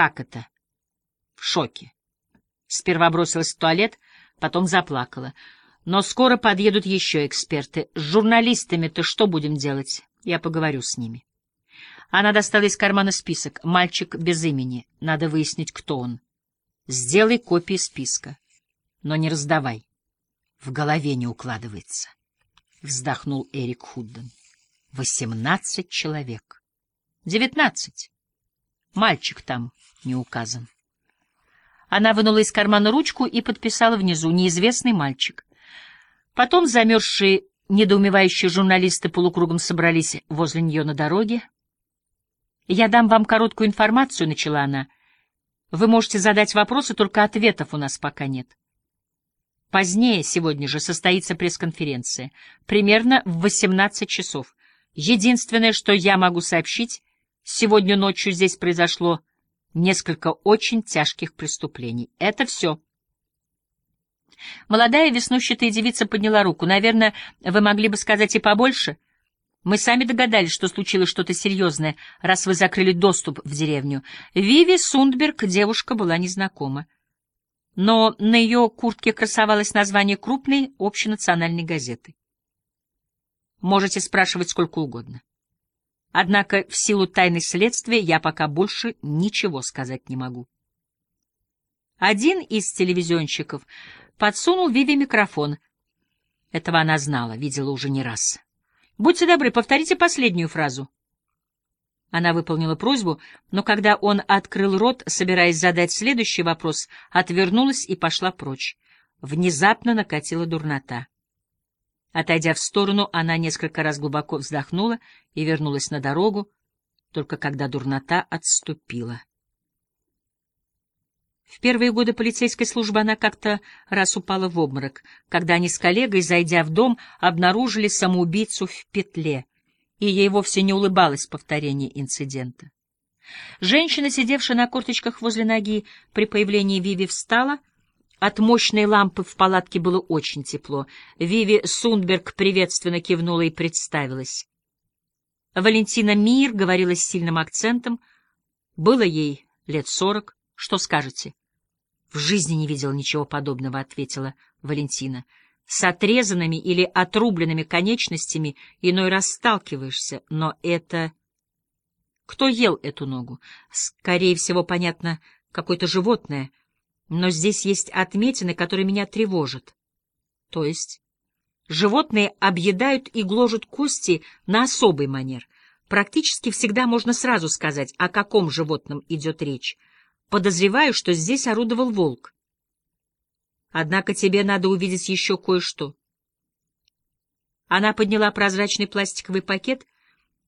Как это? В шоке. Сперва бросилась в туалет, потом заплакала. Но скоро подъедут еще эксперты. С журналистами-то что будем делать? Я поговорю с ними. Она достала из кармана список. Мальчик без имени. Надо выяснить, кто он. Сделай копии списка, но не раздавай. В голове не укладывается. Вздохнул Эрик Худден. Восемнадцать человек. Девятнадцать. Мальчик там не указан. Она вынула из кармана ручку и подписала внизу «Неизвестный мальчик». Потом замерзшие, недоумевающие журналисты полукругом собрались возле нее на дороге. «Я дам вам короткую информацию», — начала она. «Вы можете задать вопросы, только ответов у нас пока нет». Позднее, сегодня же, состоится пресс-конференция. Примерно в 18 часов. Единственное, что я могу сообщить, сегодня ночью здесь произошло несколько очень тяжких преступлений. Это все. Молодая веснущатая девица подняла руку. Наверное, вы могли бы сказать и побольше. Мы сами догадались, что случилось что-то серьезное, раз вы закрыли доступ в деревню. Виви Сундберг девушка была незнакома. Но на ее куртке красовалось название крупной общенациональной газеты. Можете спрашивать сколько угодно. Однако в силу тайны следствия я пока больше ничего сказать не могу. Один из телевизионщиков подсунул Виве микрофон. Этого она знала, видела уже не раз. «Будьте добры, повторите последнюю фразу». Она выполнила просьбу, но когда он открыл рот, собираясь задать следующий вопрос, отвернулась и пошла прочь. Внезапно накатила дурнота. Отойдя в сторону, она несколько раз глубоко вздохнула и вернулась на дорогу, только когда дурнота отступила. В первые годы полицейской службы она как-то раз упала в обморок, когда они с коллегой, зайдя в дом, обнаружили самоубийцу в петле, и ей вовсе не улыбалось повторение инцидента. Женщина, сидевшая на корточках возле ноги при появлении Виви, встала — от мощной лампы в палатке было очень тепло. Виви Сундберг приветственно кивнула и представилась. Валентина Мир говорила с сильным акцентом. Было ей лет сорок. Что скажете? — В жизни не видела ничего подобного, — ответила Валентина. С отрезанными или отрубленными конечностями иной раз сталкиваешься, но это... Кто ел эту ногу? Скорее всего, понятно, какое-то животное — но здесь есть отметины, которые меня тревожат. То есть животные объедают и гложут кости на особый манер. Практически всегда можно сразу сказать, о каком животном идет речь. Подозреваю, что здесь орудовал волк. Однако тебе надо увидеть еще кое-что. Она подняла прозрачный пластиковый пакет,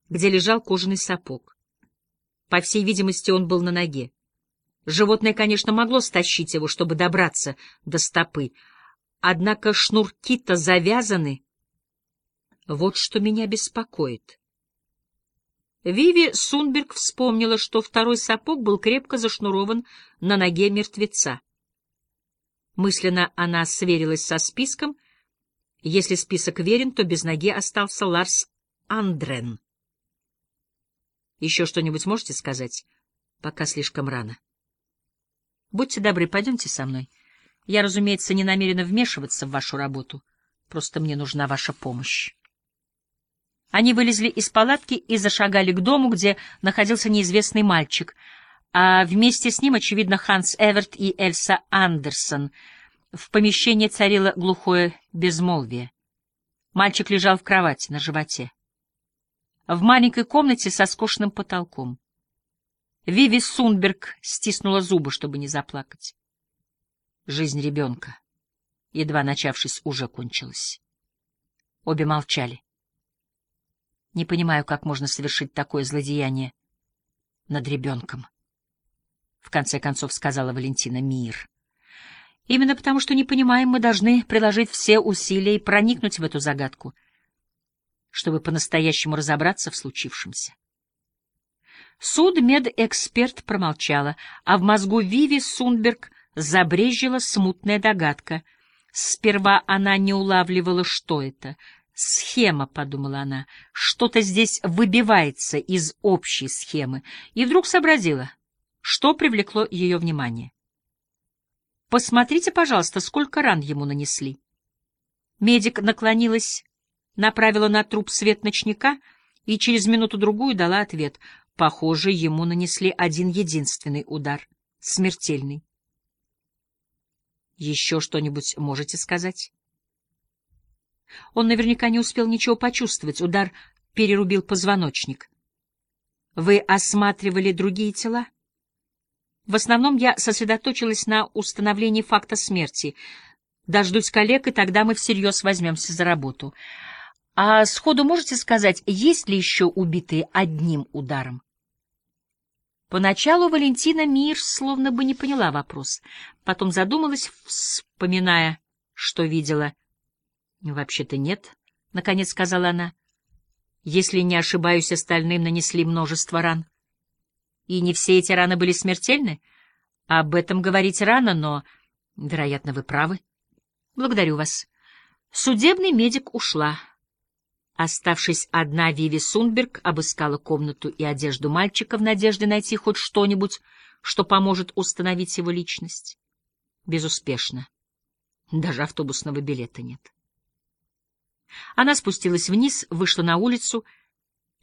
где лежал кожаный сапог. По всей видимости, он был на ноге. Животное, конечно, могло стащить его, чтобы добраться до стопы, однако шнурки-то завязаны. Вот что меня беспокоит. Виви Сунберг вспомнила, что второй сапог был крепко зашнурован на ноге мертвеца. Мысленно она сверилась со списком. Если список верен, то без ноги остался Ларс Андрен. Еще что-нибудь можете сказать? Пока слишком рано. Будьте добры, пойдемте со мной. Я, разумеется, не намерена вмешиваться в вашу работу. Просто мне нужна ваша помощь. Они вылезли из палатки и зашагали к дому, где находился неизвестный мальчик, а вместе с ним, очевидно, Ханс Эверт и Эльса Андерсон. В помещении царило глухое безмолвие. Мальчик лежал в кровати на животе. В маленькой комнате со скошенным потолком. Виви Сунберг стиснула зубы, чтобы не заплакать. Жизнь ребенка, едва начавшись, уже кончилась. Обе молчали. Не понимаю, как можно совершить такое злодеяние над ребенком. В конце концов сказала Валентина Мир. Именно потому, что не понимаем, мы должны приложить все усилия и проникнуть в эту загадку, чтобы по-настоящему разобраться в случившемся. Судмедэксперт промолчала, а в мозгу Виви Сунберг забрежила смутная догадка. Сперва она не улавливала, что это. «Схема», — подумала она, — «что-то здесь выбивается из общей схемы». И вдруг сообразила. что привлекло ее внимание. «Посмотрите, пожалуйста, сколько ран ему нанесли». Медик наклонилась, направила на труп свет ночника и через минуту-другую дала ответ. Похоже, ему нанесли один единственный удар, смертельный. «Еще что-нибудь можете сказать?» Он наверняка не успел ничего почувствовать. Удар перерубил позвоночник. Вы осматривали другие тела? В основном я сосредоточилась на установлении факта смерти. Дождусь коллег, и тогда мы всерьез возьмемся за работу. А сходу можете сказать, есть ли еще убитые одним ударом? Поначалу Валентина Мир словно бы не поняла вопрос, потом задумалась, вспоминая, что видела — «Вообще-то нет», — наконец сказала она. «Если не ошибаюсь, остальным нанесли множество ран. И не все эти раны были смертельны? Об этом говорить рано, но, вероятно, вы правы. Благодарю вас». Судебный медик ушла. Оставшись одна, Виви Сунберг обыскала комнату и одежду мальчика в надежде найти хоть что-нибудь, что поможет установить его личность. Безуспешно. Даже автобусного билета нет. Она спустилась вниз, вышла на улицу.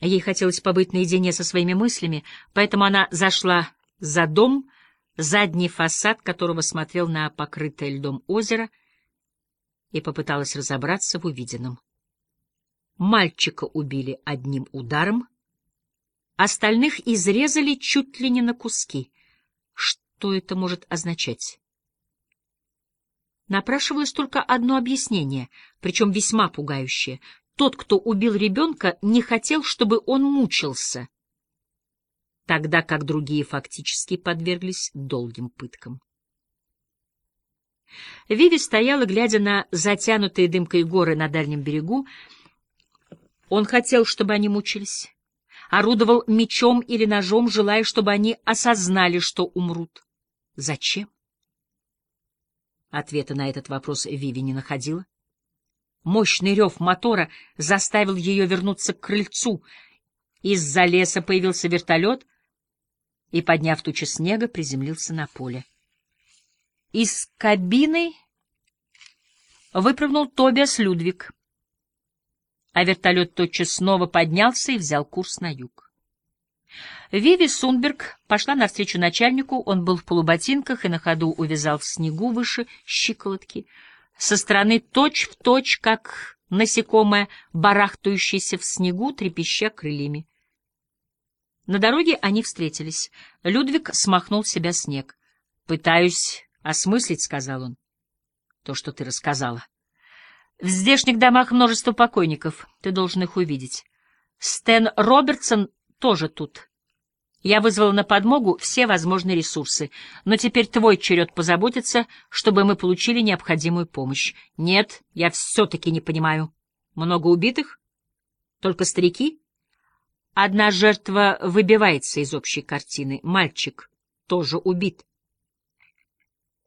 Ей хотелось побыть наедине со своими мыслями, поэтому она зашла за дом, задний фасад которого смотрел на покрытое льдом озеро, и попыталась разобраться в увиденном. Мальчика убили одним ударом, остальных изрезали чуть ли не на куски. Что это может означать? Напрашивалось только одно объяснение, причем весьма пугающее. Тот, кто убил ребенка, не хотел, чтобы он мучился, тогда как другие фактически подверглись долгим пыткам. Виви стояла, глядя на затянутые дымкой горы на дальнем берегу. Он хотел, чтобы они мучились. Орудовал мечом или ножом, желая, чтобы они осознали, что умрут. Зачем? Ответа на этот вопрос Виви не находила. Мощный рев мотора заставил ее вернуться к крыльцу. Из-за леса появился вертолет и, подняв тучи снега, приземлился на поле. Из кабины выпрыгнул Тобиас Людвиг, а вертолет тотчас снова поднялся и взял курс на юг. Виви Сунберг пошла навстречу начальнику, он был в полуботинках и на ходу увязал в снегу выше щиколотки, со стороны точь-в-точь, точь, как насекомое, барахтающееся в снегу, трепеща крыльями. На дороге они встретились. Людвиг смахнул себя снег. «Пытаюсь осмыслить», — сказал он, — «то, что ты рассказала. В здешних домах множество покойников, ты должен их увидеть. Стэн Робертсон тоже тут. Я вызвал на подмогу все возможные ресурсы, но теперь твой черед позаботиться, чтобы мы получили необходимую помощь. Нет, я все-таки не понимаю. Много убитых? Только старики? Одна жертва выбивается из общей картины. Мальчик тоже убит.